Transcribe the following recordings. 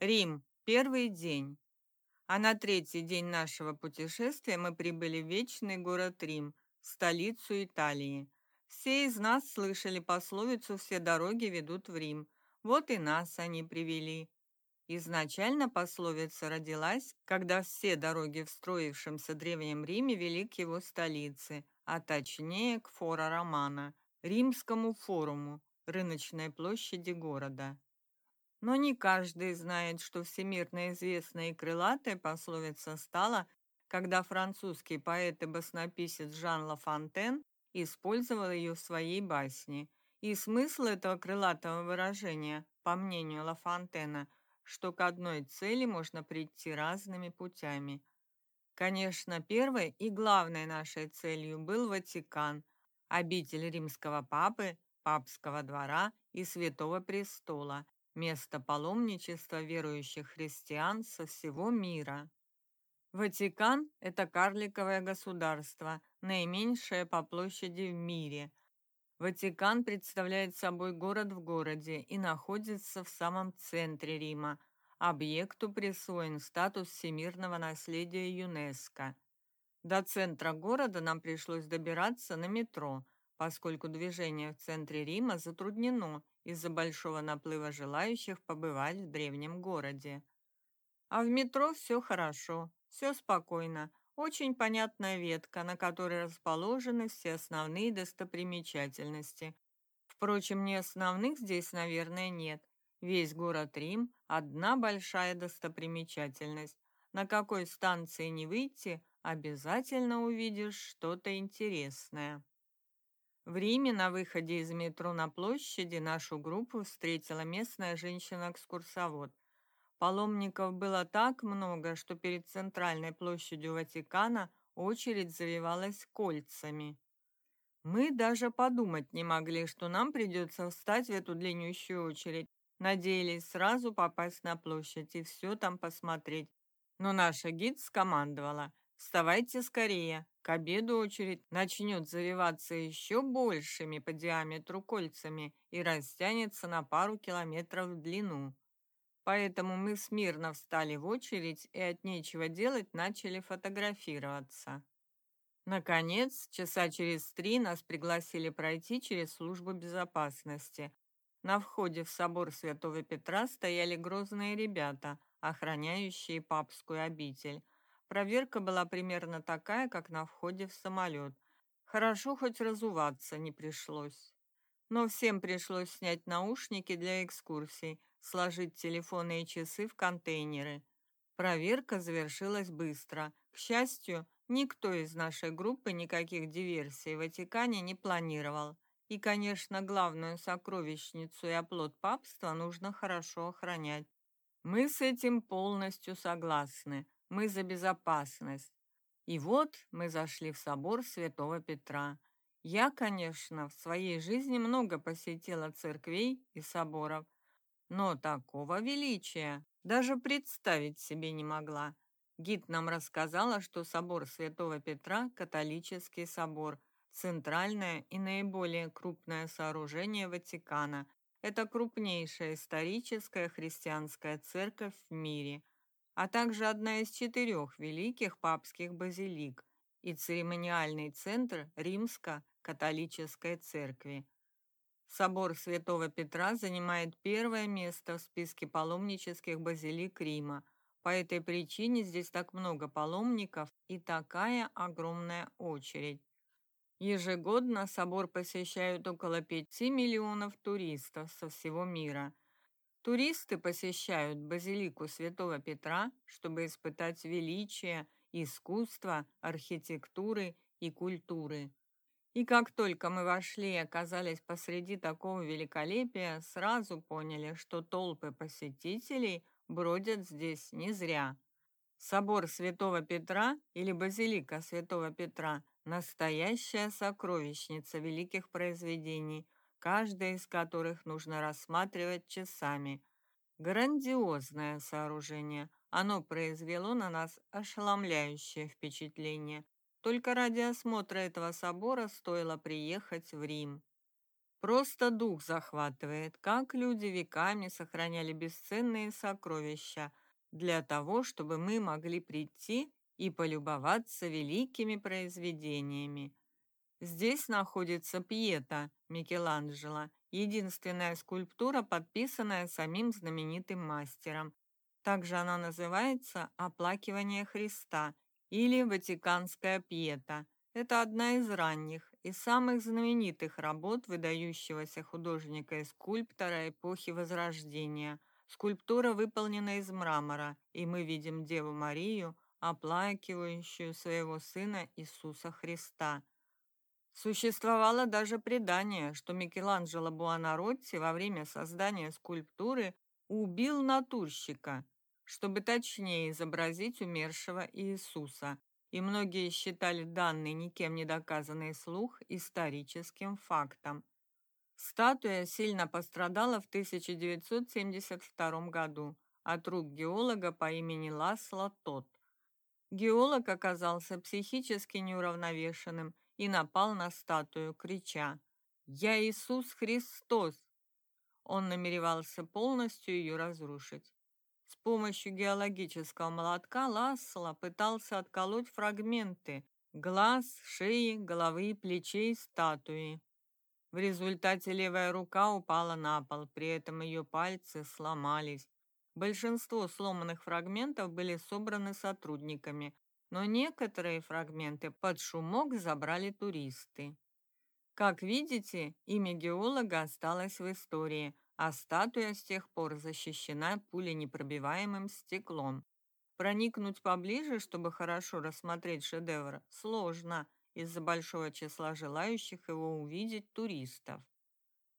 Рим. Первый день. А на третий день нашего путешествия мы прибыли в вечный город Рим, столицу Италии. Все из нас слышали пословицу «все дороги ведут в Рим». Вот и нас они привели. Изначально пословица родилась, когда все дороги в строившемся Древнем Риме вели к его столице, а точнее к Фора Романа, Римскому форуму, рыночной площади города. Но не каждый знает, что всемирно известная и крылатая пословица стала, когда французский поэт и баснописец Жан Ла Фонтен использовал ее в своей басне. И смысл этого крылатого выражения, по мнению Ла Фонтена, что к одной цели можно прийти разными путями. Конечно, первой и главной нашей целью был Ватикан, обитель римского папы, папского двора и святого престола, место паломничества верующих христиан со всего мира. Ватикан – это карликовое государство, наименьшее по площади в мире. Ватикан представляет собой город в городе и находится в самом центре Рима. Объекту присвоен статус всемирного наследия ЮНЕСКО. До центра города нам пришлось добираться на метро, поскольку движение в центре Рима затруднено из-за большого наплыва желающих побывать в древнем городе. А в метро все хорошо, все спокойно, очень понятная ветка, на которой расположены все основные достопримечательности. Впрочем, не основных здесь, наверное, нет. Весь город Рим – одна большая достопримечательность. На какой станции не выйти, обязательно увидишь что-то интересное. В Риме на выходе из метро на площади нашу группу встретила местная женщина-экскурсовод. Паломников было так много, что перед центральной площадью Ватикана очередь завивалась кольцами. Мы даже подумать не могли, что нам придется встать в эту длиннющую очередь. Надеялись сразу попасть на площадь и все там посмотреть. Но наша гид скомандовала «Вставайте скорее, к обеду очередь начнет завиваться еще большими по диаметру кольцами и растянется на пару километров в длину. Поэтому мы смирно встали в очередь и от нечего делать начали фотографироваться. Наконец, часа через три нас пригласили пройти через службу безопасности. На входе в собор Святого Петра стояли грозные ребята, охраняющие папскую обитель. Проверка была примерно такая, как на входе в самолет. Хорошо, хоть разуваться не пришлось. Но всем пришлось снять наушники для экскурсий, сложить телефоны и часы в контейнеры. Проверка завершилась быстро. К счастью, никто из нашей группы никаких диверсий в Ватикане не планировал. И, конечно, главную сокровищницу и оплот папства нужно хорошо охранять. Мы с этим полностью согласны. Мы за безопасность. И вот мы зашли в собор Святого Петра. Я, конечно, в своей жизни много посетила церквей и соборов, но такого величия даже представить себе не могла. Гид нам рассказала, что собор Святого Петра – католический собор, центральное и наиболее крупное сооружение Ватикана. Это крупнейшая историческая христианская церковь в мире – а также одна из четырех великих папских базилик и церемониальный центр Римско-католической церкви. Собор Святого Петра занимает первое место в списке паломнических базилик Рима. По этой причине здесь так много паломников и такая огромная очередь. Ежегодно собор посещают около 5 миллионов туристов со всего мира – Туристы посещают базилику Святого Петра, чтобы испытать величие искусства, архитектуры и культуры. И как только мы вошли и оказались посреди такого великолепия, сразу поняли, что толпы посетителей бродят здесь не зря. Собор Святого Петра или базилика Святого Петра – настоящая сокровищница великих произведений – каждое из которых нужно рассматривать часами. Грандиозное сооружение. Оно произвело на нас ошеломляющее впечатление. Только ради осмотра этого собора стоило приехать в Рим. Просто дух захватывает, как люди веками сохраняли бесценные сокровища для того, чтобы мы могли прийти и полюбоваться великими произведениями. Здесь находится Пьета Микеланджело, единственная скульптура, подписанная самим знаменитым мастером. Также она называется «Оплакивание Христа» или «Ватиканская Пьета». Это одна из ранних и самых знаменитых работ выдающегося художника и скульптора эпохи Возрождения. Скульптура выполнена из мрамора, и мы видим Деву Марию, оплакивающую своего Сына Иисуса Христа. Существовало даже предание, что Микеланджело Буонаротти во время создания скульптуры убил натурщика, чтобы точнее изобразить умершего Иисуса, и многие считали данный никем не доказанный слух историческим фактом. Статуя сильно пострадала в 1972 году от рук геолога по имени Ласло Тот. Геолог оказался психически неуравновешенным и напал на статую, крича «Я Иисус Христос!». Он намеревался полностью ее разрушить. С помощью геологического молотка Лассела пытался отколоть фрагменты глаз, шеи, головы, плечей статуи. В результате левая рука упала на пол, при этом ее пальцы сломались. Большинство сломанных фрагментов были собраны сотрудниками, но некоторые фрагменты под шумок забрали туристы. Как видите, имя геолога осталось в истории, а статуя с тех пор защищена пуленепробиваемым стеклом. Проникнуть поближе, чтобы хорошо рассмотреть шедевр, сложно из-за большого числа желающих его увидеть туристов.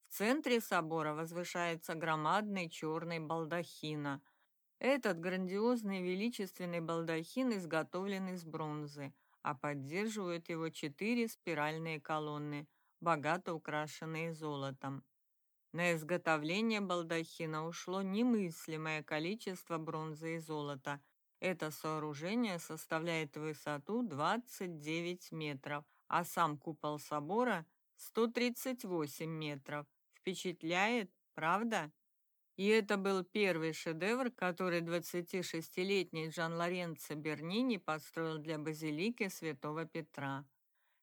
В центре собора возвышается громадный черный балдахин. Этот грандиозный величественный балдахин изготовлен из бронзы, а поддерживают его четыре спиральные колонны, богато украшенные золотом. На изготовление балдахина ушло немыслимое количество бронзы и золота. Это сооружение составляет высоту 29 метров, а сам купол собора 138 метров. Впечатляет, правда? И это был первый шедевр, который 26-летний Джан Лоренцо Бернини построил для базилики Святого Петра.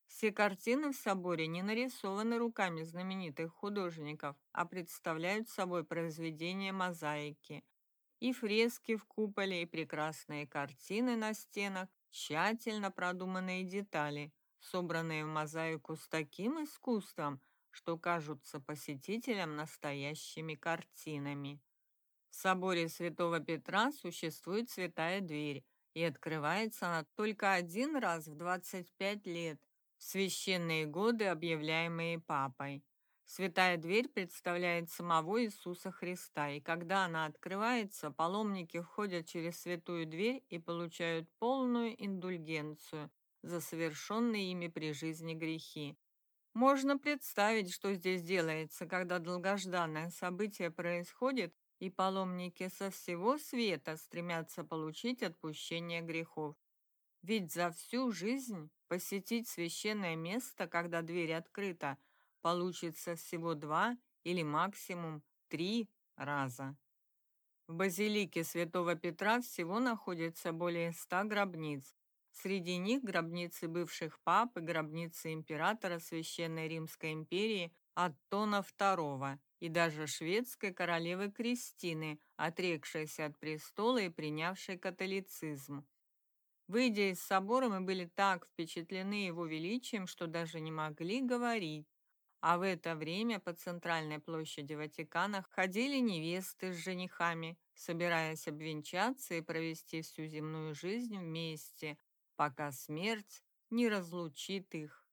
Все картины в соборе не нарисованы руками знаменитых художников, а представляют собой произведения мозаики. И фрески в куполе, и прекрасные картины на стенах, тщательно продуманные детали, собранные в мозаику с таким искусством, что кажутся посетителям настоящими картинами. В соборе Святого Петра существует святая дверь, и открывается она только один раз в 25 лет, священные годы, объявляемые Папой. Святая дверь представляет самого Иисуса Христа, и когда она открывается, паломники входят через святую дверь и получают полную индульгенцию за совершенные ими при жизни грехи. Можно представить, что здесь делается, когда долгожданное событие происходит, и паломники со всего света стремятся получить отпущение грехов. Ведь за всю жизнь посетить священное место, когда дверь открыта, получится всего два или максимум три раза. В базилике Святого Петра всего находится более ста гробниц. Среди них гробницы бывших пап и гробницы императора Священной Римской империи Аттона II и даже шведской королевы Кристины, отрекшейся от престола и принявшей католицизм. Выйдя из собора, мы были так впечатлены его величием, что даже не могли говорить. А в это время по центральной площади Ватикана ходили невесты с женихами, собираясь обвенчаться и провести всю земную жизнь вместе, пока смерть не разлучит их.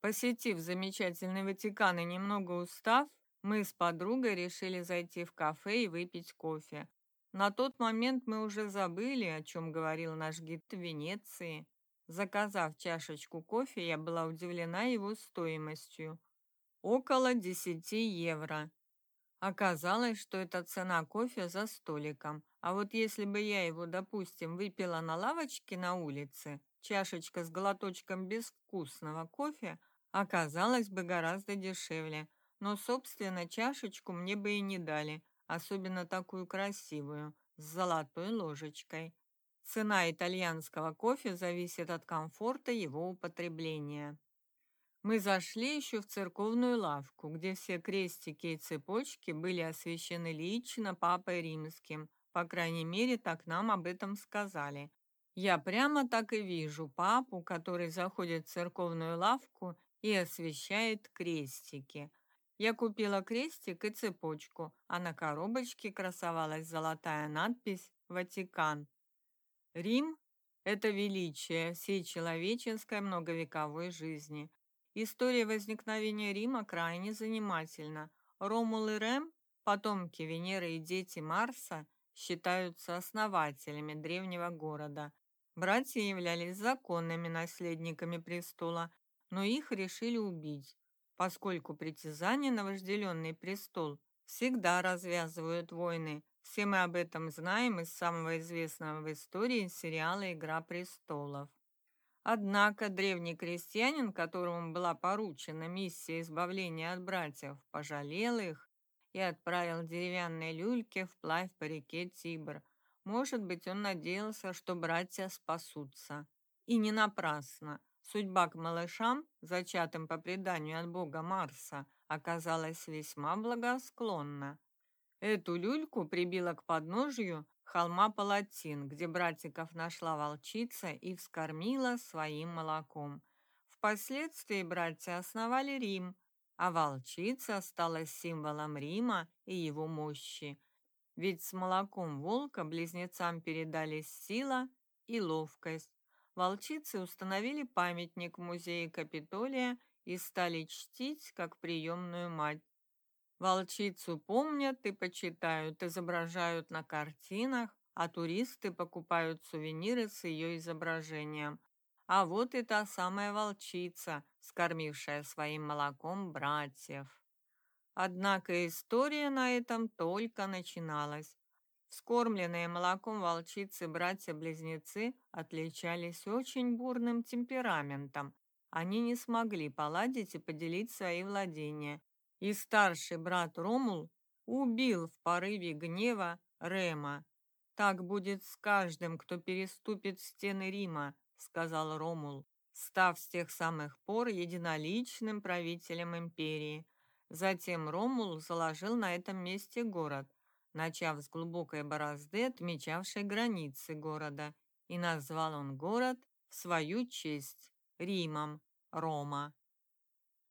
Посетив замечательный Ватикан и немного устав, мы с подругой решили зайти в кафе и выпить кофе. На тот момент мы уже забыли, о чем говорил наш гид в Венеции. Заказав чашечку кофе, я была удивлена его стоимостью. Около 10 евро. Оказалось, что это цена кофе за столиком. А вот если бы я его, допустим, выпила на лавочке на улице, чашечка с глоточком безвкусного кофе оказалась бы гораздо дешевле. но, собственно, чашечку мне бы и не дали, особенно такую красивую, с золотой ложечкой. Цена итальянского кофе зависит от комфорта его употребления. Мы зашли еще в церковную лавку, где все крестики и цепочки были освящены лично Папой Римским. По крайней мере, так нам об этом сказали. Я прямо так и вижу папу, который заходит в церковную лавку и освещает крестики. Я купила крестик и цепочку, а на коробочке красовалась золотая надпись «Ватикан». Рим – это величие всей человеческой многовековой жизни. История возникновения Рима крайне занимательна. Ромул и Рем, потомки Венеры и дети Марса, считаются основателями древнего города. Братья являлись законными наследниками престола, но их решили убить, поскольку притязания на вожделенный престол всегда развязывают войны. Все мы об этом знаем из самого известного в истории сериала «Игра престолов». Однако древний крестьянин, которому была поручена миссия избавления от братьев, пожалел их и отправил деревянные люльки вплавь по реке Тибр. Может быть, он надеялся, что братья спасутся. И не напрасно. Судьба к малышам, зачатым по преданию от бога Марса, оказалась весьма благосклонна. Эту люльку прибила к подножию холма Палатин, где братиков нашла волчица и вскормила своим молоком. Впоследствии братья основали Рим, а волчица стала символом Рима и его мощи. Ведь с молоком волка близнецам передались сила и ловкость, волчицы установили памятник в музее Капитолия и стали чтить как приемную мать. Волчицу помнят и почитают, изображают на картинах, а туристы покупают сувениры с ее изображением. А вот и та самая волчица, скормившая своим молоком братьев. Однако история на этом только начиналась. Вскормленные молоком волчицы братья-близнецы отличались очень бурным темпераментом. Они не смогли поладить и поделить свои владения. И старший брат Ромул убил в порыве гнева Рема. «Так будет с каждым, кто переступит стены Рима», — сказал Ромул, став с тех самых пор единоличным правителем империи. Затем Ромул заложил на этом месте город — начав с глубокой борозды, отмечавшей границы города, и назвал он город в свою честь Римом, Рома.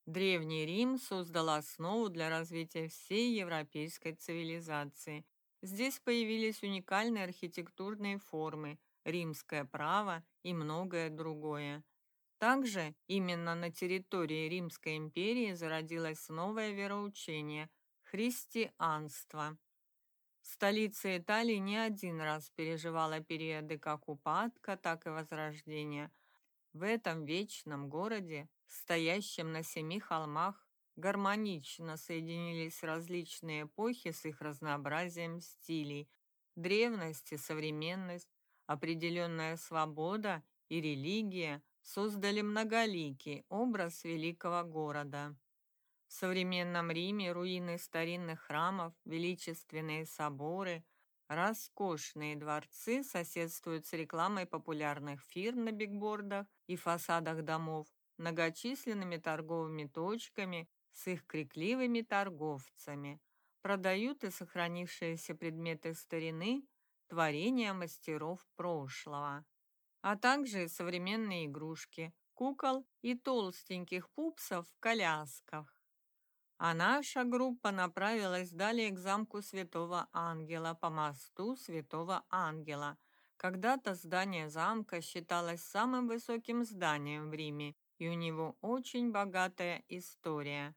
Древний Рим создал основу для развития всей европейской цивилизации. Здесь появились уникальные архитектурные формы, римское право и многое другое. Также именно на территории Римской империи зародилось новое вероучение – христианство. Столица Италии не один раз переживала периоды как упадка, так и возрождения. В этом вечном городе, стоящем на семи холмах, гармонично соединились различные эпохи с их разнообразием стилей, древность и современность, определенная свобода и религия создали многоликий образ великого города. В современном Риме руины старинных храмов, величественные соборы, роскошные дворцы соседствуют с рекламой популярных фирм на бигбордах и фасадах домов, многочисленными торговыми точками с их крикливыми торговцами. Продают и сохранившиеся предметы старины, творения мастеров прошлого, а также современные игрушки, кукол и толстеньких пупсов в колясках. А наша группа направилась далее к замку Святого Ангела по мосту Святого Ангела. Когда-то здание замка считалось самым высоким зданием в Риме, и у него очень богатая история.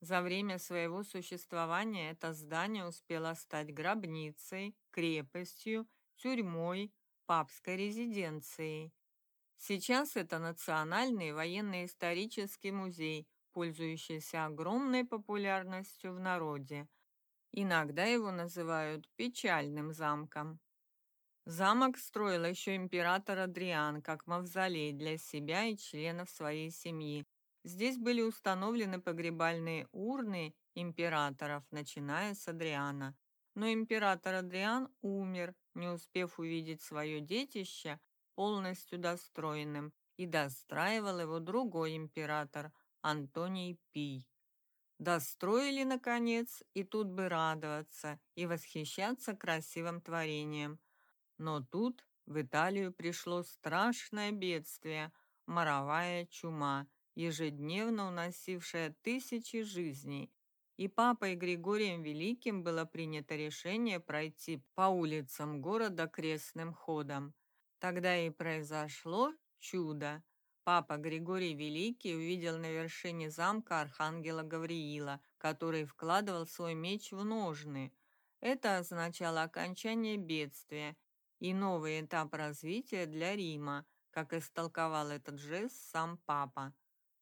За время своего существования это здание успело стать гробницей, крепостью, тюрьмой, папской резиденцией. Сейчас это Национальный военно-исторический музей, пользующийся огромной популярностью в народе. Иногда его называют печальным замком. Замок строил еще император Адриан как мавзолей для себя и членов своей семьи. Здесь были установлены погребальные урны императоров, начиная с Адриана. Но император Адриан умер, не успев увидеть свое детище полностью достроенным, и достраивал его другой император, Антоний Пий. Достроили, наконец, и тут бы радоваться и восхищаться красивым творением. Но тут в Италию пришло страшное бедствие – моровая чума, ежедневно уносившая тысячи жизней. И папой Григорием Великим было принято решение пройти по улицам города крестным ходом. Тогда и произошло чудо. Папа Григорий Великий увидел на вершине замка архангела Гавриила, который вкладывал свой меч в ножны. Это означало окончание бедствия и новый этап развития для Рима, как истолковал этот жест сам папа.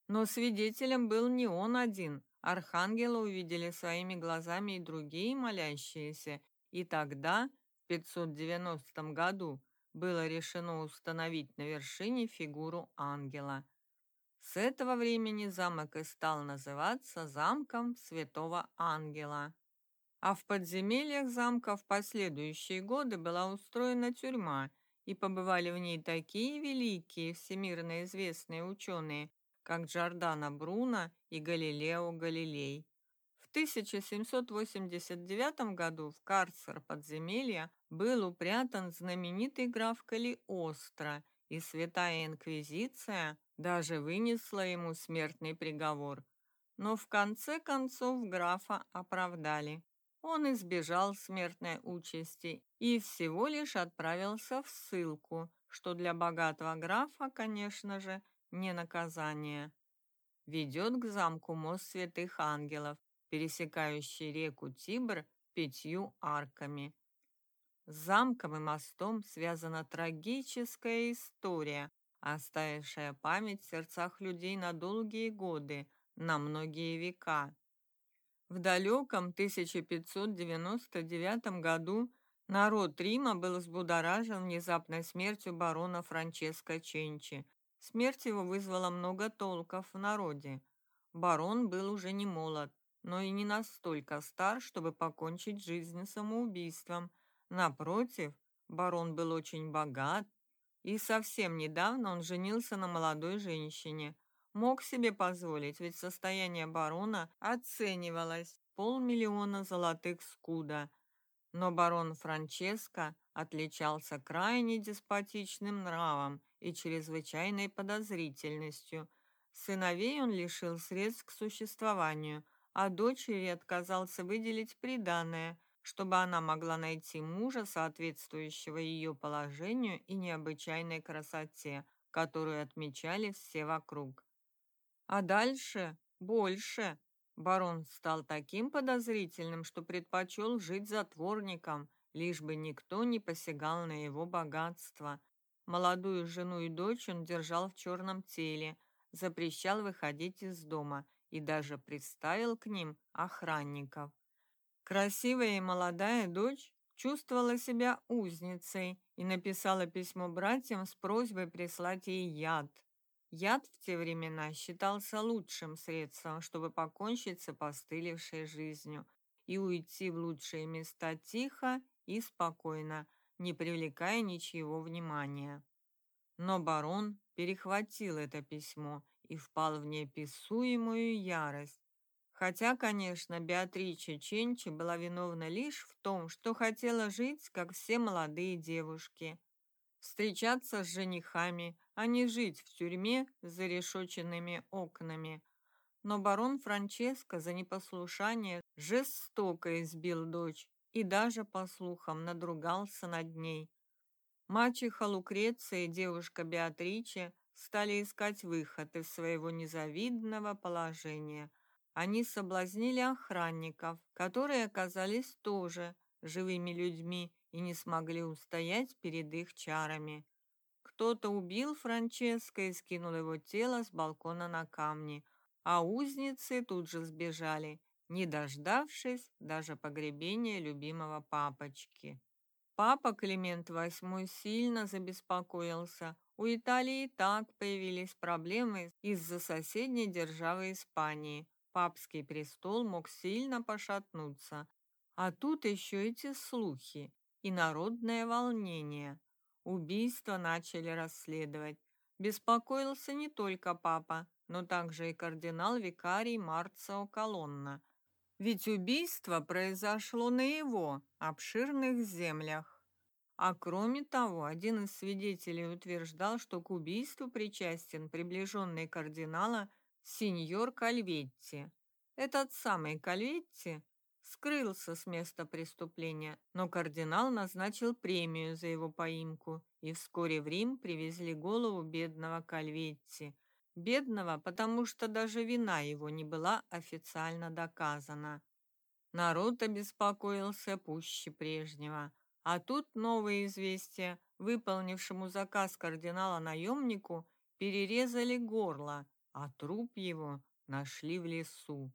Но свидетелем был не он один. Архангела увидели своими глазами и другие молящиеся, и тогда, в 590 году, было решено установить на вершине фигуру ангела. С этого времени замок и стал называться замком Святого Ангела. А в подземельях замка в последующие годы была устроена тюрьма, и побывали в ней такие великие, всемирно известные ученые, как Джордано Бруно и Галилео Галилей. В 1789 году в карцер подземелья был упрятан знаменитый граф Калиостро, и Святая Инквизиция даже вынесла ему смертный приговор. Но в конце концов графа оправдали. Он избежал смертной участи и всего лишь отправился в ссылку, что для богатого графа, конечно же, не наказание. Ведет к замку мост святых ангелов, пересекающий реку Тибр пятью арками. С замком и мостом связана трагическая история, оставившая память в сердцах людей на долгие годы, на многие века. В далеком 1599 году народ Рима был взбудоражен внезапной смертью барона Франческо Ченчи. Смерть его вызвала много толков в народе. Барон был уже не молод, но и не настолько стар, чтобы покончить жизнь самоубийством. Напротив, барон был очень богат, и совсем недавно он женился на молодой женщине. Мог себе позволить, ведь состояние барона оценивалось полмиллиона золотых скуда. Но барон Франческо отличался крайне деспотичным нравом и чрезвычайной подозрительностью. Сыновей он лишил средств к существованию – а дочери отказался выделить приданое, чтобы она могла найти мужа, соответствующего ее положению и необычайной красоте, которую отмечали все вокруг. А дальше больше. Барон стал таким подозрительным, что предпочел жить затворником, лишь бы никто не посягал на его богатство. Молодую жену и дочь он держал в черном теле, запрещал выходить из дома – и даже представил к ним охранников. Красивая и молодая дочь чувствовала себя узницей и написала письмо братьям с просьбой прислать ей яд. Яд в те времена считался лучшим средством, чтобы покончить с опостылевшей жизнью и уйти в лучшие места тихо и спокойно, не привлекая ничьего внимания. Но барон перехватил это письмо и впал в неописуемую ярость. Хотя, конечно, Беатрича Ченчи была виновна лишь в том, что хотела жить, как все молодые девушки. Встречаться с женихами, а не жить в тюрьме с зарешоченными окнами. Но барон Франческо за непослушание жестоко избил дочь и даже, по слухам, надругался над ней. Мачеха Лукреция и девушка Беатриче стали искать выход из своего незавидного положения. Они соблазнили охранников, которые оказались тоже живыми людьми и не смогли устоять перед их чарами. Кто-то убил Франческо и скинул его тело с балкона на камни, а узницы тут же сбежали, не дождавшись даже погребения любимого папочки. Папа Климент VIII сильно забеспокоился. У Италии так появились проблемы из-за соседней державы Испании. папский престол мог сильно пошатнуться. А тут еще эти слухи и народное волнение. Убийство начали расследовать. Беспокоился не только папа, но также и кардинал-викарий Марцио Колонна. Ведь убийство произошло на его обширных землях. А кроме того, один из свидетелей утверждал, что к убийству причастен приближенный кардинала сеньор Кальветти. Этот самый Кальветти скрылся с места преступления, но кардинал назначил премию за его поимку, и вскоре в Рим привезли голову бедного Кальветти. Бедного, потому что даже вина его не была официально доказана. Народ обеспокоился пуще прежнего. А тут новые известия. Выполнившему заказ кардинала-наемнику перерезали горло, а труп его нашли в лесу.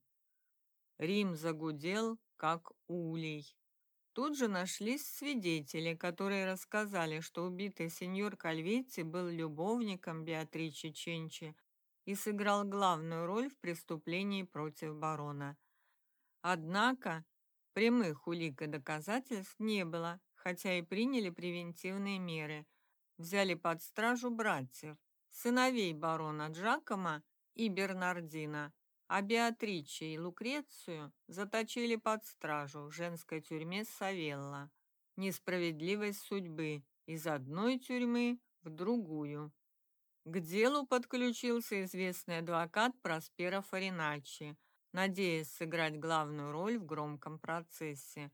Рим загудел, как улей. Тут же нашлись свидетели, которые рассказали, что убитый сеньор Кальветти был любовником Беатричи Ченчи и сыграл главную роль в преступлении против барона. Однако прямых улик и доказательств не было, хотя и приняли превентивные меры. Взяли под стражу братьев, сыновей барона Джакома и Бернардина, а Беатриче и Лукрецию заточили под стражу в женской тюрьме Савелла. Несправедливость судьбы из одной тюрьмы в другую. К делу подключился известный адвокат Проспера Фариначи, надеясь сыграть главную роль в громком процессе.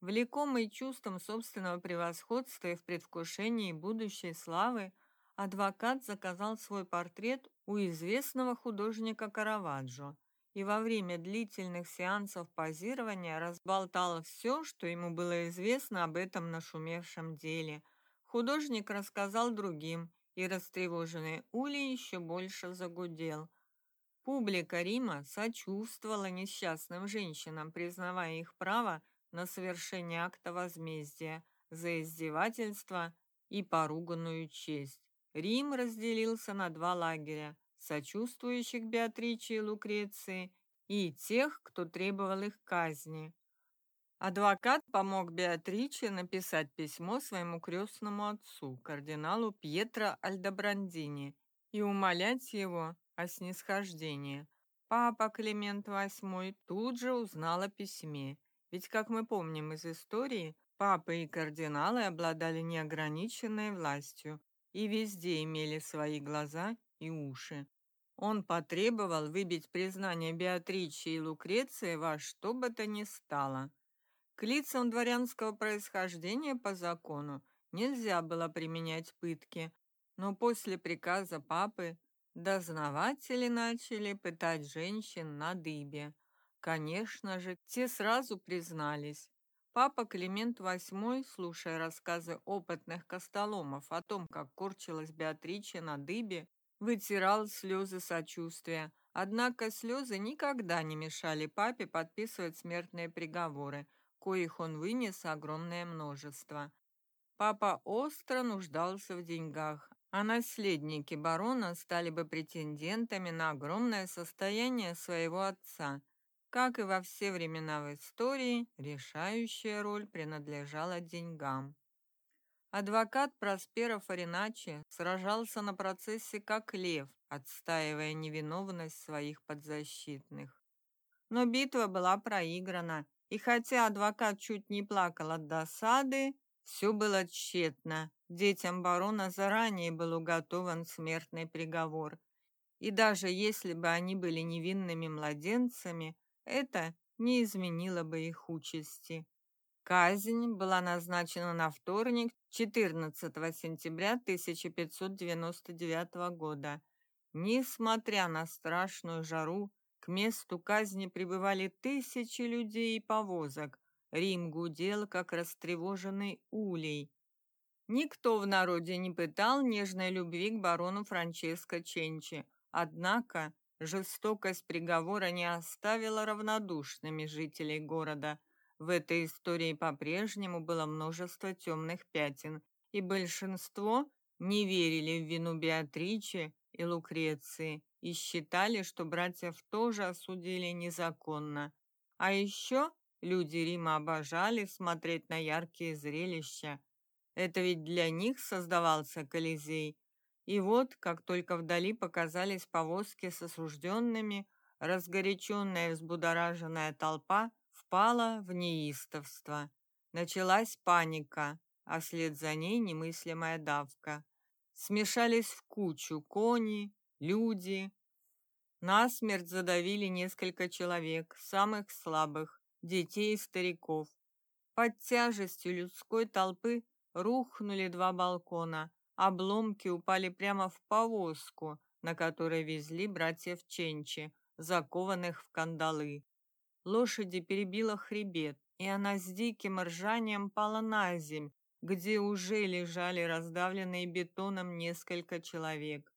Влекомый чувством собственного превосходства и в предвкушении будущей славы, адвокат заказал свой портрет у известного художника Караваджо и во время длительных сеансов позирования разболтал все, что ему было известно об этом нашумевшем деле. Художник рассказал другим, и растревоженный Ули еще больше загудел. Публика Рима сочувствовала несчастным женщинам, признавая их право на совершение акта возмездия за издевательство и поруганную честь. Рим разделился на два лагеря – сочувствующих Беатриче и Лукреции и тех, кто требовал их казни. Адвокат помог Беатриче написать письмо своему крестному отцу, кардиналу Пьетро Альдобрандини, и умолять его о снисхождении. Папа Климент VIII тут же узнал о письме, ведь, как мы помним из истории, папы и кардиналы обладали неограниченной властью, и везде имели свои глаза и уши. Он потребовал выбить признание Беатричи и Лукреции во что бы то ни стало. К лицам дворянского происхождения по закону нельзя было применять пытки, но после приказа папы дознаватели начали пытать женщин на дыбе. Конечно же, те сразу признались, Папа Климент VIII, слушая рассказы опытных костоломов о том, как корчилась Беатрича на дыбе, вытирал слезы сочувствия. Однако слезы никогда не мешали папе подписывать смертные приговоры, коих он вынес огромное множество. Папа остро нуждался в деньгах, а наследники барона стали бы претендентами на огромное состояние своего отца – как и во все времена в истории, решающая роль принадлежала деньгам. Адвокат Проспера Фариначи сражался на процессе как лев, отстаивая невиновность своих подзащитных. Но битва была проиграна, и хотя адвокат чуть не плакал от досады, все было тщетно. Детям барона заранее был уготован смертный приговор. И даже если бы они были невинными младенцами, это не изменило бы их участи. Казнь была назначена на вторник, 14 сентября 1599 года. Несмотря на страшную жару, к месту казни прибывали тысячи людей и повозок. Рим гудел, как растревоженный улей. Никто в народе не пытал нежной любви к барону Франческо Ченчи. Однако Жестокость приговора не оставила равнодушными жителей города. В этой истории по-прежнему было множество темных пятен, и большинство не верили в вину Беатричи и Лукреции и считали, что братьев тоже осудили незаконно. А еще люди Рима обожали смотреть на яркие зрелища. Это ведь для них создавался Колизей. И вот, как только вдали показались повозки с осужденными, разгоряченная и взбудораженная толпа впала в неистовство. Началась паника, а вслед за ней немыслимая давка. Смешались в кучу кони, люди. Насмерть задавили несколько человек, самых слабых, детей и стариков. Под тяжестью людской толпы рухнули два балкона, обломки упали прямо в повозку, на которой везли братьев Ченчи, закованных в кандалы. Лошади перебила хребет, и она с диким ржанием пала на земь, где уже лежали раздавленные бетоном несколько человек.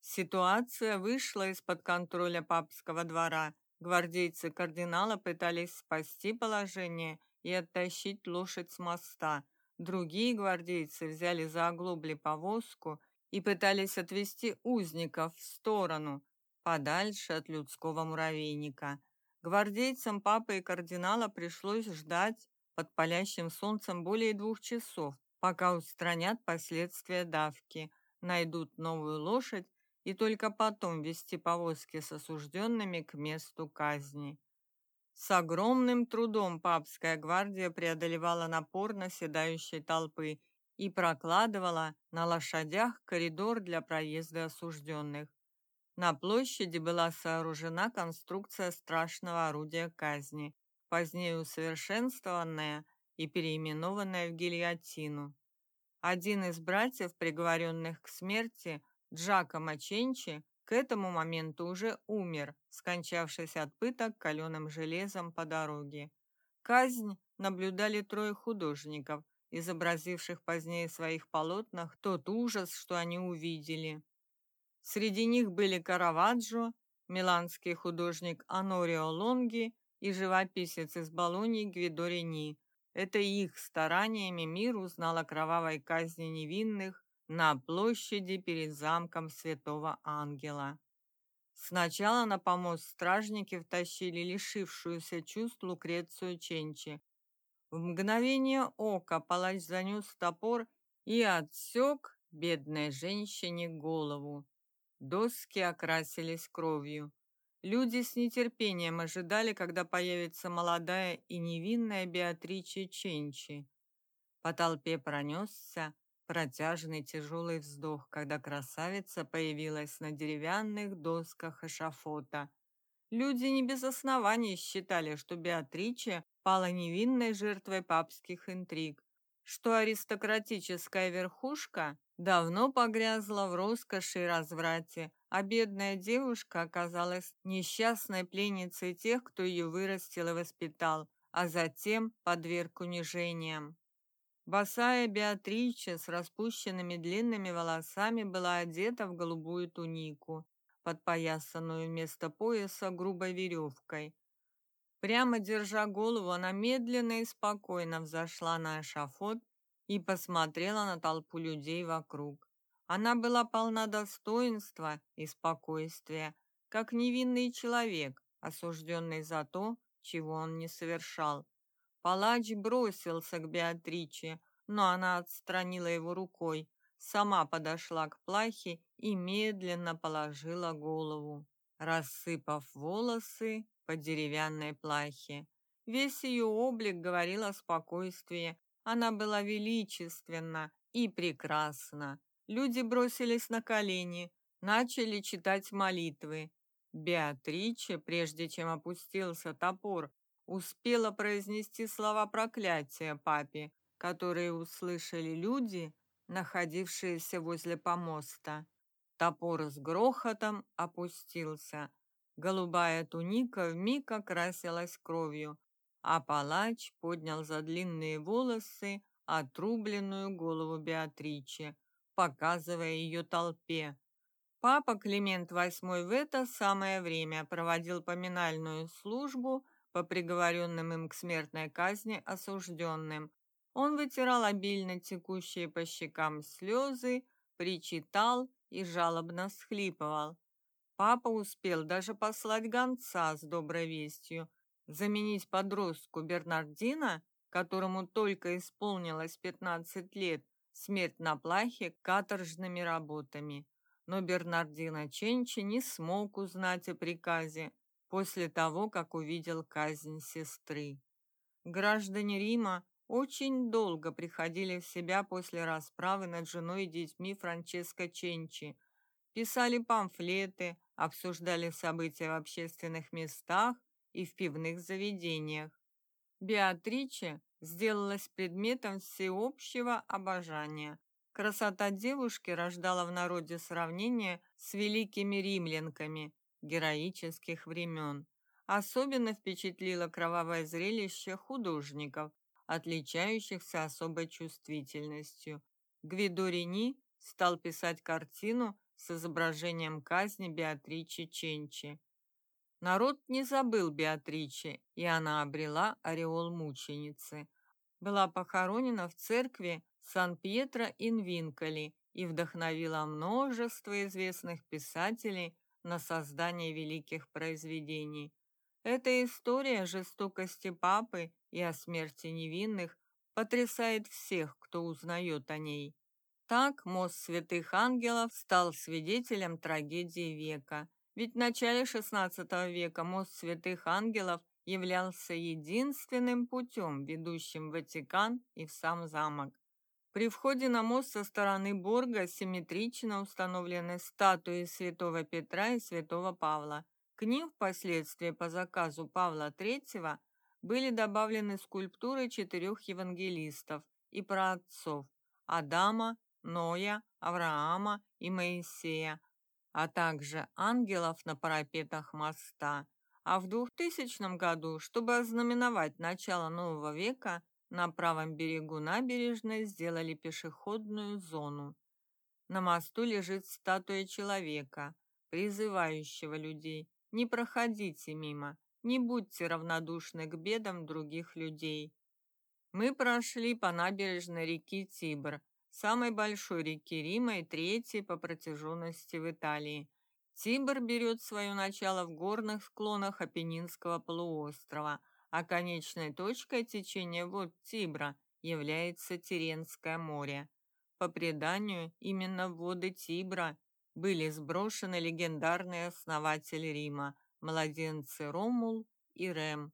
Ситуация вышла из-под контроля папского двора. Гвардейцы кардинала пытались спасти положение и оттащить лошадь с моста. Другие гвардейцы взяли за оглобли повозку и пытались отвести узников в сторону, подальше от людского муравейника. Гвардейцам папы и кардинала пришлось ждать под палящим солнцем более двух часов, пока устранят последствия давки, найдут новую лошадь и только потом вести повозки с осужденными к месту казни. С огромным трудом папская гвардия преодолевала напор наседающей толпы и прокладывала на лошадях коридор для проезда осужденных. На площади была сооружена конструкция страшного орудия казни, позднее усовершенствованная и переименованная в гильотину. Один из братьев, приговоренных к смерти, Джако Маченчи, к этому моменту уже умер, скончавшись от пыток каленым железом по дороге. Казнь наблюдали трое художников, изобразивших позднее в своих полотнах тот ужас, что они увидели. Среди них были Караваджо, миланский художник Анорио Лонги и живописец из Болонии Гвидо Рени. Это их стараниями мир узнал о кровавой казни невинных на площади перед замком Святого Ангела. Сначала на помост стражники втащили лишившуюся чувств Лукрецию Ченчи. В мгновение ока палач занес топор и отсек бедной женщине голову. Доски окрасились кровью. Люди с нетерпением ожидали, когда появится молодая и невинная Беатриче Ченчи. По толпе пронесся протяжный тяжелый вздох, когда красавица появилась на деревянных досках эшафота. Люди не без оснований считали, что Беатриче пала невинной жертвой папских интриг, что аристократическая верхушка давно погрязла в роскоши и разврате, а бедная девушка оказалась несчастной пленницей тех, кто ее вырастил и воспитал, а затем подверг унижениям. Босая Беатрича с распущенными длинными волосами была одета в голубую тунику, подпоясанную вместо пояса грубой веревкой. Прямо держа голову, она медленно и спокойно взошла на эшафот и посмотрела на толпу людей вокруг. Она была полна достоинства и спокойствия, как невинный человек, осужденный за то, чего он не совершал. Палач бросился к Беатриче, но она отстранила его рукой, сама подошла к плахе и медленно положила голову, рассыпав волосы по деревянной плахе. Весь ее облик говорил о спокойствии, она была величественна и прекрасна. Люди бросились на колени, начали читать молитвы. Беатриче, прежде чем опустился топор, успела произнести слова проклятия папе, которые услышали люди, находившиеся возле помоста. Топор с грохотом опустился. Голубая туника вмиг окрасилась кровью, а палач поднял за длинные волосы отрубленную голову Беатриче, показывая ее толпе. Папа Климент VIII в это самое время проводил поминальную службу по приговоренным им к смертной казни осужденным. Он вытирал обильно текущие по щекам слезы, причитал и жалобно всхлипывал. Папа успел даже послать гонца с доброй вестью, заменить подростку Бернардина, которому только исполнилось 15 лет, смерть на плахе каторжными работами. Но Бернардино Ченчи не смог узнать о приказе после того, как увидел казнь сестры. Граждане Рима очень долго приходили в себя после расправы над женой и детьми Франческо Ченчи, писали памфлеты, обсуждали события в общественных местах и в пивных заведениях. Беатриче сделалась предметом всеобщего обожания. Красота девушки рождала в народе сравнение с великими римлянками героических времен. Особенно впечатлило кровавое зрелище художников, отличающихся особой чувствительностью. Гвидо Рени стал писать картину с изображением казни Беатричи Ченчи. Народ не забыл Беатриче, и она обрела ореол мученицы. Была похоронена в церкви Сан-Пьетро-ин-Винколи и вдохновила множество известных писателей на создание великих произведений. Эта история жестокости папы и о смерти невинных потрясает всех, кто узнает о ней. Так мост святых ангелов стал свидетелем трагедии века. Ведь в начале XVI века мост святых ангелов являлся единственным путем, ведущим в Ватикан и в сам замок. При входе на мост со стороны Борга симметрично установлены статуи святого Петра и святого Павла. К ним впоследствии по заказу Павла III были добавлены скульптуры четырех евангелистов и праотцов – Адама, Ноя, Авраама и Моисея, а также ангелов на парапетах моста. А в 2000 году, чтобы ознаменовать начало нового века, на правом берегу набережной сделали пешеходную зону. На мосту лежит статуя человека, призывающего людей «Не проходите мимо, не будьте равнодушны к бедам других людей». Мы прошли по набережной реки Тибр, самой большой реки Рима и третьей по протяженности в Италии. Тибр берет свое начало в горных склонах Апеннинского полуострова, а конечной точкой течения вод Тибра является Тиренское море. По преданию, именно в воды Тибра были сброшены легендарные основатели Рима, младенцы Ромул и Рем.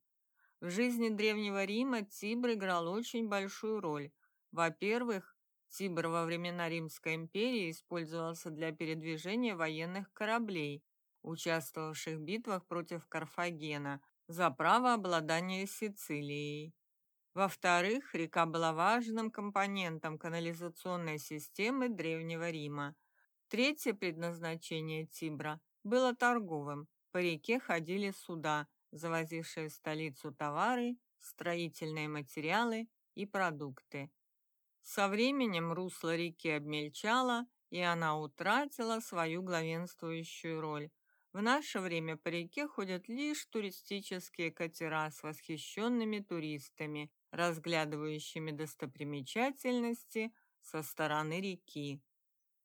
В жизни Древнего Рима Тибр играл очень большую роль. Во-первых, Тибр во времена Римской империи использовался для передвижения военных кораблей, участвовавших в битвах против Карфагена за право обладания Сицилией. Во-вторых, река была важным компонентом канализационной системы Древнего Рима. Третье предназначение Тибра было торговым. По реке ходили суда, завозившие в столицу товары, строительные материалы и продукты. Со временем русло реки обмельчало, и она утратила свою главенствующую роль. В наше время по реке ходят лишь туристические катера с восхищенными туристами, разглядывающими достопримечательности со стороны реки.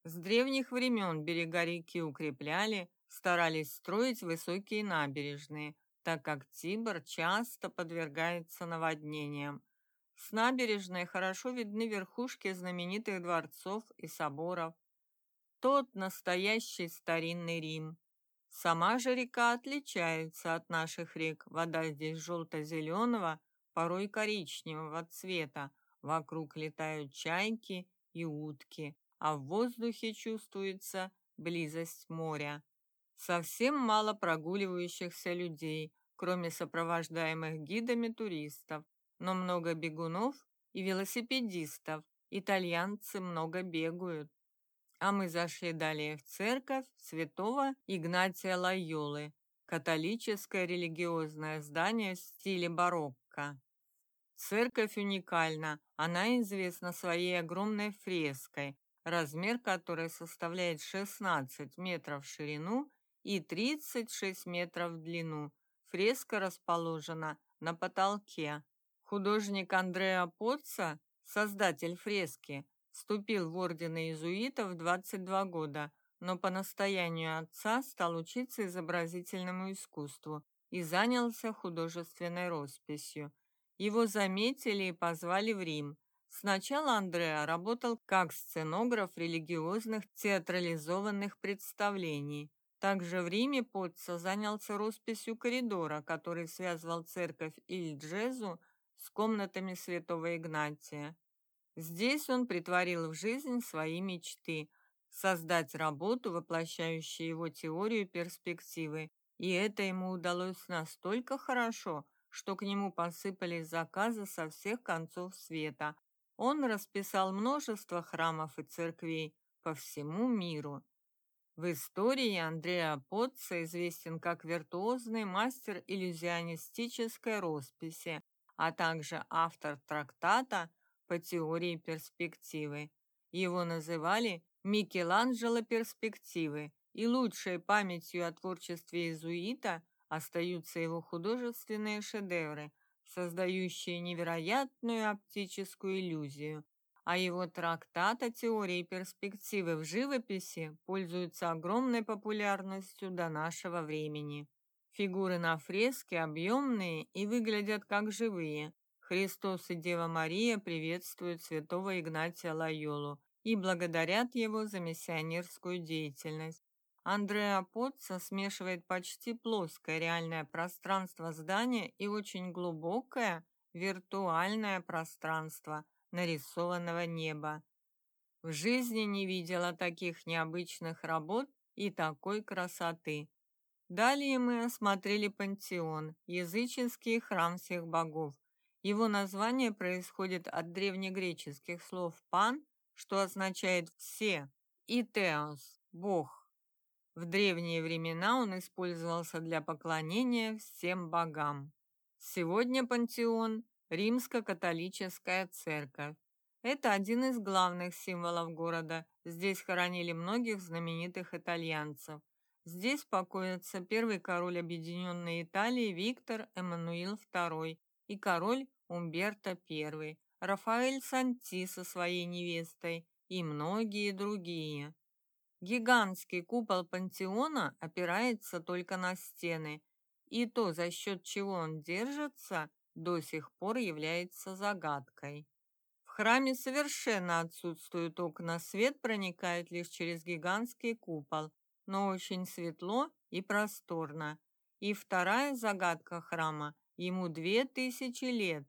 С древних времен берега реки укрепляли, старались строить высокие набережные, так как Тибр часто подвергается наводнениям. С набережной хорошо видны верхушки знаменитых дворцов и соборов. Тот настоящий старинный Рим. Сама же река отличается от наших рек. Вода здесь желто-зеленого, порой коричневого цвета. Вокруг летают чайки и утки, а в воздухе чувствуется близость моря. Совсем мало прогуливающихся людей, кроме сопровождаемых гидами туристов но много бегунов и велосипедистов. Итальянцы много бегают. А мы зашли далее в церковь святого Игнатия Лайолы, католическое религиозное здание в стиле барокко. Церковь уникальна, она известна своей огромной фреской, размер которой составляет 16 метров в ширину и 36 метров в длину. Фреска расположена на потолке. Художник Андреа Поцца, создатель фрески, вступил в орден иезуитов в 22 года. но по настоянию отца стал учиться изобразительному искусству и занялся художественной росписью. Его заметили и позвали в Рим. Сначала Андреа работал как сценограф религиозных театрализованных представлений. Также в Риме Поццо занялся росписью коридора, который связывал церковь Иль-Джезу с комнатами святого Игнатия. Здесь он притворил в жизнь свои мечты – создать работу, воплощающую его теорию перспективы. И это ему удалось настолько хорошо, что к нему посыпались заказы со всех концов света. Он расписал множество храмов и церквей по всему миру. В истории Андреа Поццо известен как виртуозный мастер иллюзионистической росписи, а также автор трактата по теории перспективы. Его называли Микеланджело перспективы, и лучшей памятью о творчестве иезуита остаются его художественные шедевры, создающие невероятную оптическую иллюзию, а его трактат о теории перспективы в живописи пользуется огромной популярностью до нашего времени. Фигуры на фреске объемные и выглядят как живые. Христос и Дева Мария приветствуют святого Игнатия Лайолу и благодарят его за миссионерскую деятельность. Андреа Потца смешивает почти плоское реальное пространство здания и очень глубокое виртуальное пространство нарисованного неба. В жизни не видела таких необычных работ и такой красоты. Далее мы осмотрели пантеон, языческий храм всех богов. Его название происходит от древнегреческих слов «пан», что означает «все», и «теос» – «бог». В древние времена он использовался для поклонения всем богам. Сегодня пантеон – римско-католическая церковь. Это один из главных символов города. Здесь хоронили многих знаменитых итальянцев – Здесь покоятся первый король Объединенной Италии Виктор Эммануил II и король Умберто I, Рафаэль Санти со своей невестой и многие другие. Гигантский купол пантеона опирается только на стены, и то, за счет чего он держится, до сих пор является загадкой. В храме совершенно отсутствуют окна, свет проникает лишь через гигантский купол, но очень светло и просторно. И вторая загадка храма – ему две тысячи лет,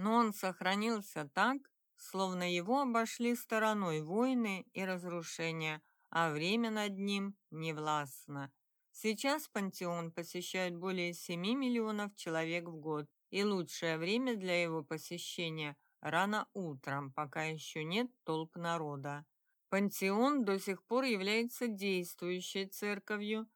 но он сохранился так, словно его обошли стороной войны и разрушения, а время над ним не властно. Сейчас пантеон посещают более 7 миллионов человек в год, и лучшее время для его посещения – рано утром, пока еще нет толп народа. Пантеон до сих пор является действующей церковью.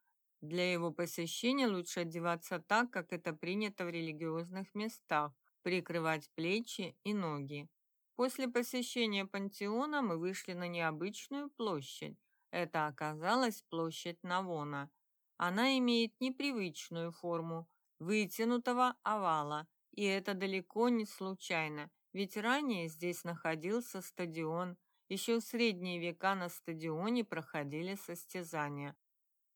Для его посещения лучше одеваться так, как это принято в религиозных местах, прикрывать плечи и ноги. После посещения пантеона мы вышли на необычную площадь. Это оказалась площадь Навона. Она имеет непривычную форму, вытянутого овала, и это далеко не случайно, ведь ранее здесь находился стадион, еще в средние века на стадионе проходили состязания.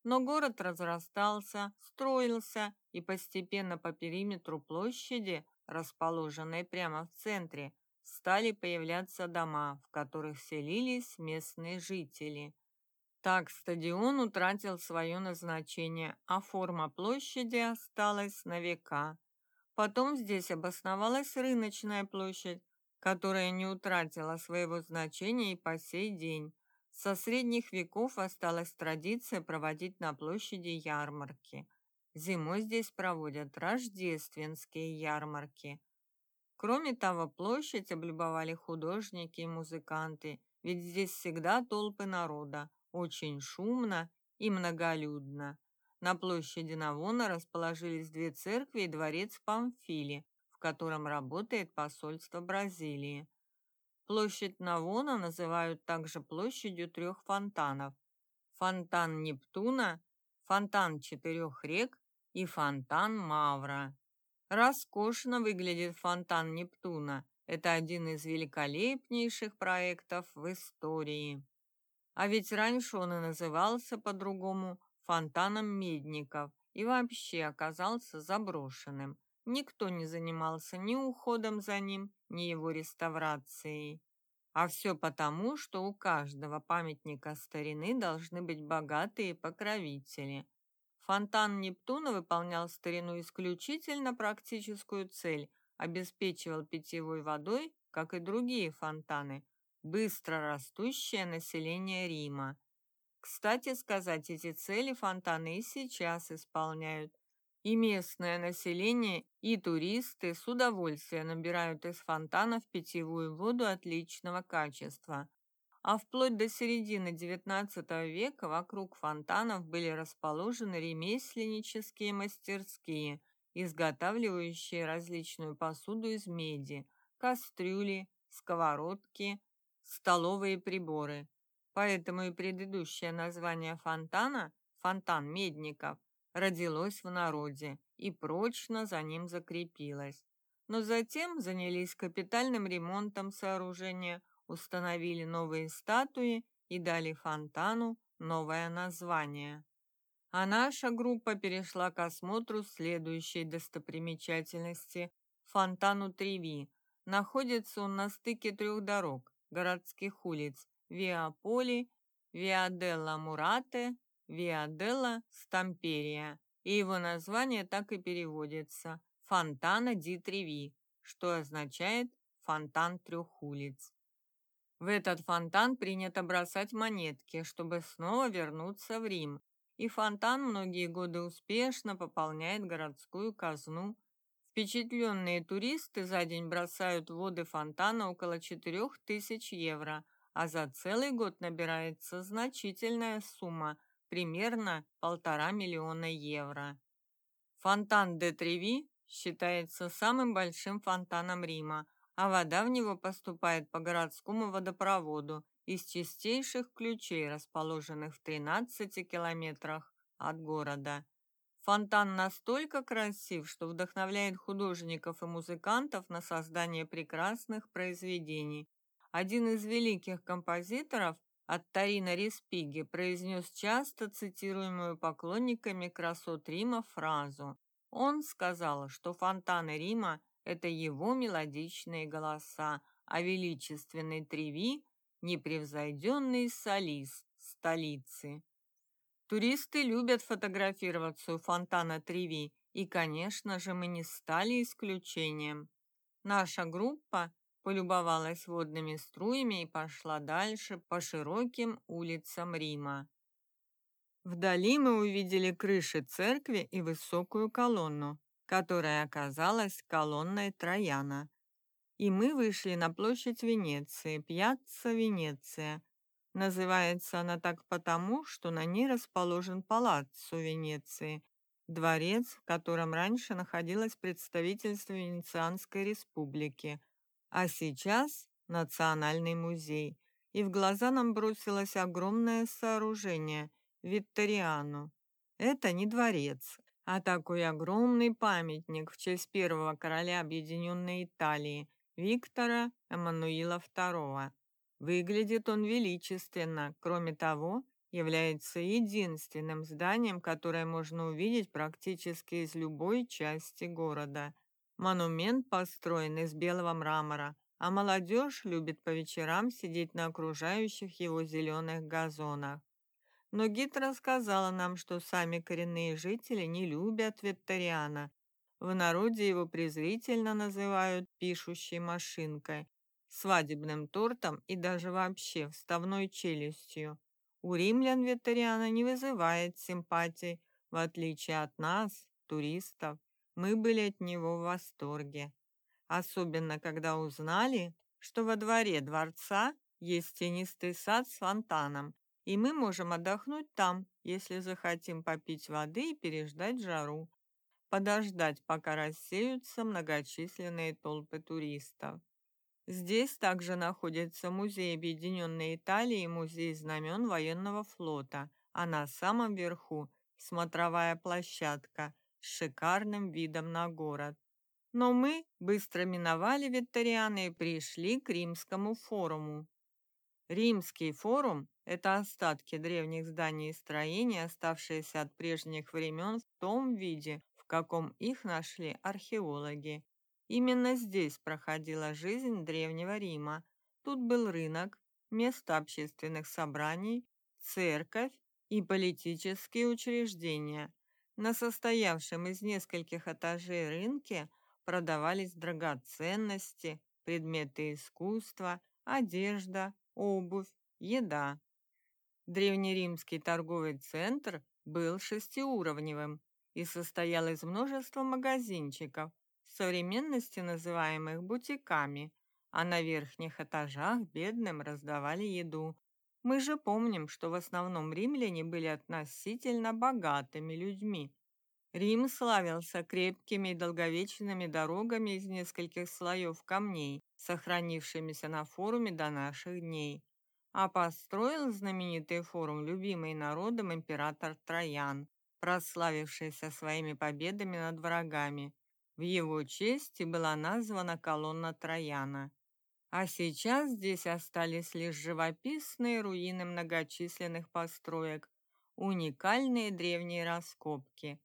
Но город разрастался, строился, и постепенно по периметру площади, расположенной прямо в центре, стали появляться дома, в которых селились местные жители. Так стадион утратил свое назначение, а форма площади осталась на века. Потом здесь обосновалась рыночная площадь, которая не утратила своего значения и по сей день. Со средних веков осталась традиция проводить на площади ярмарки. Зимой здесь проводят рождественские ярмарки. Кроме того, площадь облюбовали художники и музыканты, ведь здесь всегда толпы народа, очень шумно и многолюдно. На площади Навона расположились две церкви и дворец Памфили, в котором работает посольство Бразилии. Площадь Навона называют также площадью трех фонтанов. Фонтан Нептуна, фонтан четырех рек и фонтан Мавра. Роскошно выглядит фонтан Нептуна. Это один из великолепнейших проектов в истории. А ведь раньше он и назывался по-другому фонтаном Медников и вообще оказался заброшенным. Никто не занимался ни уходом за ним, ни его реставрацией. А все потому, что у каждого памятника старины должны быть богатые покровители. Фонтан Нептуна выполнял старину исключительно практическую цель, обеспечивал питьевой водой, как и другие фонтаны, быстро растущее население Рима. Кстати сказать, эти цели фонтаны и сейчас исполняют. И местное население, и туристы с удовольствием набирают из фонтанов питьевую воду отличного качества. А вплоть до середины XIX века вокруг фонтанов были расположены ремесленнические мастерские, изготавливающие различную посуду из меди, кастрюли, сковородки, столовые приборы. Поэтому и предыдущее название фонтана «Фонтан Медников» родилось в народе и прочно за ним закрепилось. Но затем занялись капитальным ремонтом сооружения, установили новые статуи и дали фонтану новое название. А наша группа перешла к осмотру следующей достопримечательности – фонтану Треви. Находится он на стыке трех дорог – городских улиц Виа Поли, Виа Делла Мурате, Виа Делла Стамперия. И его название так и переводится – Фонтана ди Треви, что означает «фонтан трех улиц». В этот фонтан принято бросать монетки, чтобы снова вернуться в Рим, и фонтан многие годы успешно пополняет городскую казну. Впечатленные туристы за день бросают в воды фонтана около 4000 евро, а за целый год набирается значительная сумма, примерно полтора миллиона евро. Фонтан де Треви считается самым большим фонтаном Рима, а вода в него поступает по городскому водопроводу из чистейших ключей, расположенных в 13 километрах от города. Фонтан настолько красив, что вдохновляет художников и музыкантов на создание прекрасных произведений. Один из великих композиторов, Аттарина Респиги, произнес часто цитируемую поклонниками красот Рима фразу. Он сказал, что фонтаны Рима – это его мелодичные голоса, а величественный Треви непревзойденный солист столицы. Туристы любят фотографироваться у фонтана Треви, и, конечно же, мы не стали исключением. Наша группа полюбовалась водными струями и пошла дальше по широким улицам Рима. Вдали мы увидели крыши церкви и высокую колонну, которая оказалась колонной Трояна и мы вышли на площадь Венеции, Пьяцца Венеция. Называется она так потому, что на ней расположен палаццо Венеции, дворец, в котором раньше находилось представительство Венецианской республики, а сейчас Национальный музей. И в глаза нам бросилось огромное сооружение – Витториану. Это не дворец, а такой огромный памятник в честь первого короля Объединенной Италии – Виктора Эммануила II. Выглядит он величественно, кроме того, является единственным зданием, которое можно увидеть практически из любой части города. Монумент построен из белого мрамора, а молодежь любит по вечерам сидеть на окружающих его зеленых газонах. Но гид рассказала нам, что сами коренные жители не любят Викториана, в народе его презрительно называют пишущей машинкой, свадебным тортом и даже вообще вставной челюстью. У римлян Витариана не вызывает симпатий, в отличие от нас, туристов. Мы были от него в восторге. Особенно, когда узнали, что во дворе дворца есть тенистый сад с фонтаном, и мы можем отдохнуть там, если захотим попить воды и переждать жару подождать, пока рассеются многочисленные толпы туристов. Здесь также находится Музей Объединенной Италии и Музей знамен военного флота, а на самом верху смотровая площадка с шикарным видом на город. Но мы быстро миновали Викторианы и пришли к Римскому форуму. Римский форум – это остатки древних зданий и строений, оставшиеся от прежних времен в том виде, в каком их нашли археологи. Именно здесь проходила жизнь Древнего Рима. Тут был рынок, место общественных собраний, церковь и политические учреждения. На состоявшем из нескольких этажей рынке продавались драгоценности, предметы искусства, одежда, обувь, еда. Древнеримский торговый центр был шестиуровневым и состоял из множества магазинчиков, в современности называемых бутиками, а на верхних этажах бедным раздавали еду. Мы же помним, что в основном римляне были относительно богатыми людьми. Рим славился крепкими и долговечными дорогами из нескольких слоев камней, сохранившимися на форуме до наших дней. А построил знаменитый форум любимый народом император Троян, прославившийся своими победами над врагами. В его честь и была названа колонна Трояна. А сейчас здесь остались лишь живописные руины многочисленных построек, уникальные древние раскопки.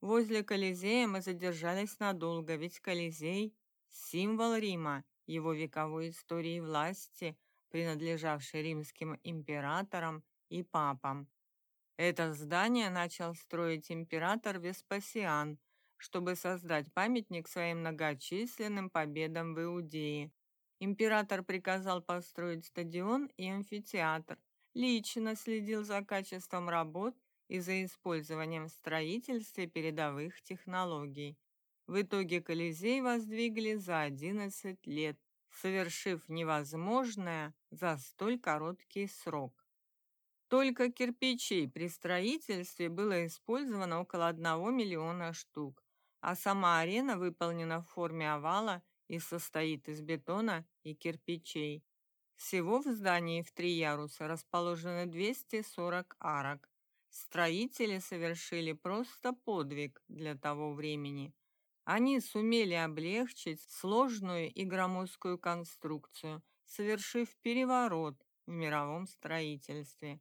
Возле Колизея мы задержались надолго, ведь Колизей – символ Рима, его вековой истории власти, принадлежавшей римским императорам и папам. Это здание начал строить император Веспасиан, чтобы создать памятник своим многочисленным победам в Иудее. Император приказал построить стадион и амфитеатр, лично следил за качеством работ и за использованием в строительстве передовых технологий. В итоге Колизей воздвигли за 11 лет, совершив невозможное за столь короткий срок. Только кирпичей при строительстве было использовано около 1 миллиона штук, а сама арена выполнена в форме овала и состоит из бетона и кирпичей. Всего в здании в три яруса расположено 240 арок. Строители совершили просто подвиг для того времени. Они сумели облегчить сложную и громоздкую конструкцию, совершив переворот в мировом строительстве.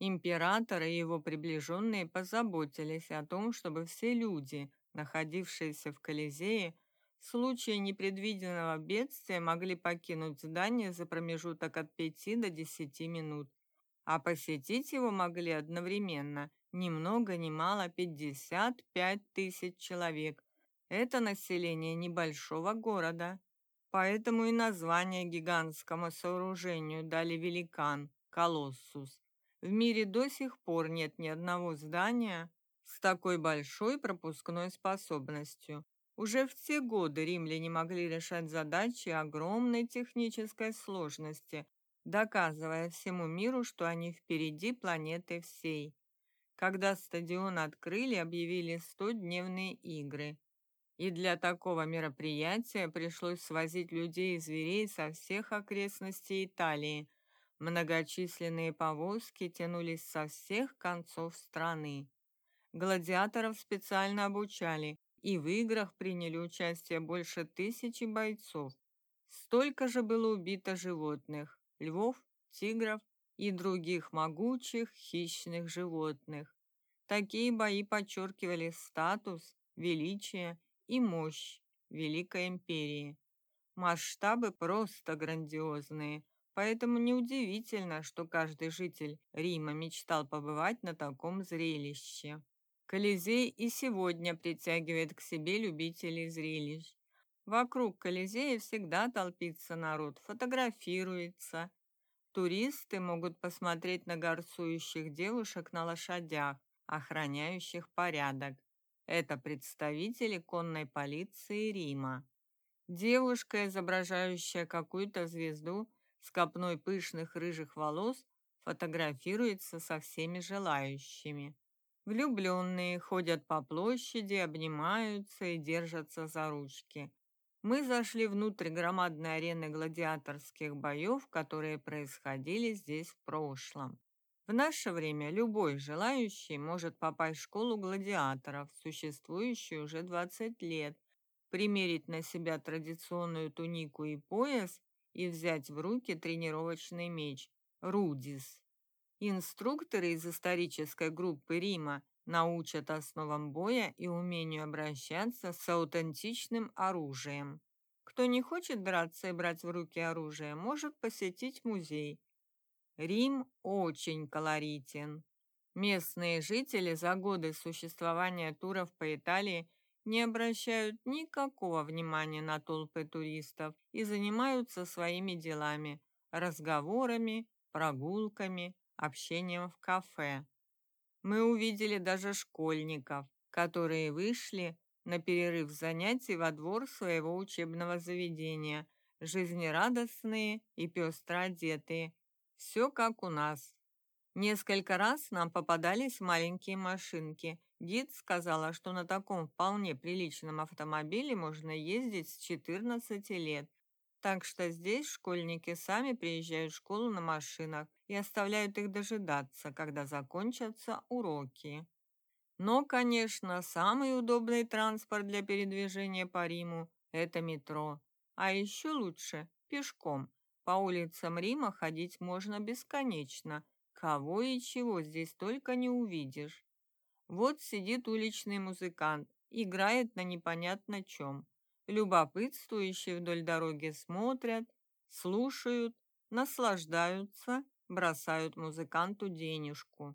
Император и его приближенные позаботились о том, чтобы все люди, находившиеся в Колизее, в случае непредвиденного бедствия могли покинуть здание за промежуток от 5 до 10 минут, а посетить его могли одновременно ни много ни мало 55 тысяч человек, это население небольшого города. Поэтому и название гигантскому сооружению дали великан, колоссус. В мире до сих пор нет ни одного здания с такой большой пропускной способностью. Уже в те годы римляне могли решать задачи огромной технической сложности, доказывая всему миру, что они впереди планеты всей. Когда стадион открыли, объявили 100-дневные игры. И для такого мероприятия пришлось свозить людей и зверей со всех окрестностей Италии. Многочисленные повозки тянулись со всех концов страны. Гладиаторов специально обучали, и в играх приняли участие больше тысячи бойцов. Столько же было убито животных – львов, тигров и других могучих хищных животных. Такие бои подчеркивали статус, величие и мощь Великой империи. Масштабы просто грандиозные, поэтому неудивительно, что каждый житель Рима мечтал побывать на таком зрелище. Колизей и сегодня притягивает к себе любителей зрелищ. Вокруг Колизея всегда толпится народ, фотографируется. Туристы могут посмотреть на горцующих девушек на лошадях, охраняющих порядок. Это представители конной полиции Рима. Девушка, изображающая какую-то звезду с копной пышных рыжих волос, фотографируется со всеми желающими. Влюбленные ходят по площади, обнимаются и держатся за ручки. Мы зашли внутрь громадной арены гладиаторских боев, которые происходили здесь в прошлом. В наше время любой желающий может попасть в школу гладиаторов, существующую уже 20 лет, примерить на себя традиционную тунику и пояс и взять в руки тренировочный меч Рудис. Инструкторы из исторической группы Рима научат основам боя и умению обращаться с аутентичным оружием. Кто не хочет драться и брать в руки оружие, может посетить музей. Рим очень колоритен. Местные жители за годы существования туров по Италии не обращают никакого внимания на толпы туристов и занимаются своими делами, разговорами, прогулками, общением в кафе. Мы увидели даже школьников, которые вышли на перерыв занятий во двор своего учебного заведения, жизнерадостные и пестро одетые. Все как у нас. Несколько раз нам попадались маленькие машинки. Гид сказала, что на таком вполне приличном автомобиле можно ездить с 14 лет. Так что здесь школьники сами приезжают в школу на машинах и оставляют их дожидаться, когда закончатся уроки. Но, конечно, самый удобный транспорт для передвижения по Риму – это метро. А еще лучше – пешком. По улицам Рима ходить можно бесконечно – Кого и чего здесь только не увидишь. Вот сидит уличный музыкант, играет на непонятно чем. Любопытствующие вдоль дороги смотрят, слушают, наслаждаются, бросают музыканту денежку.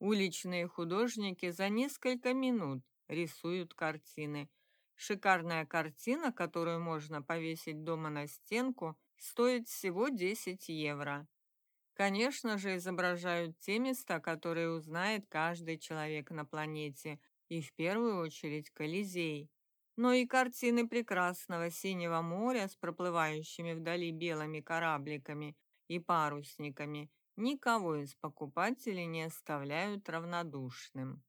Уличные художники за несколько минут рисуют картины. Шикарная картина, которую можно повесить дома на стенку, стоит всего 10 евро. Конечно же, изображают те места, которые узнает каждый человек на планете, и в первую очередь Колизей. Но и картины прекрасного синего моря с проплывающими вдали белыми корабликами и парусниками никого из покупателей не оставляют равнодушным.